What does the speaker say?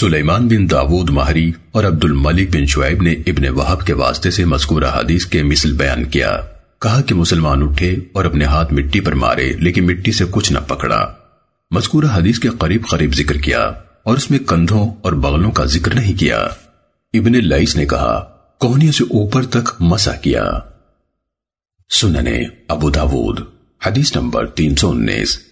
سلیمان بن داود مہری اور عبد الملک بن شعیب نے ابن وحب کے واسطے سے مذکورہ حدیث کے مثل بیان کیا۔ کہا کہ مسلمان اٹھے اور اپنے ہاتھ مٹی پر مارے، لیکن مٹی سے کچھ نہ پکڑا۔ مذکورہ حدیث کے قریب قریب ذکر کیا اور اس میں کندھوں اور بغلوں کا ذکر نہیں کیا۔ ابن لائس نے کہا کونی سے اوپر تک مسا کیا۔ سننے ابو داود، حدیث نمبر تین سو انیس۔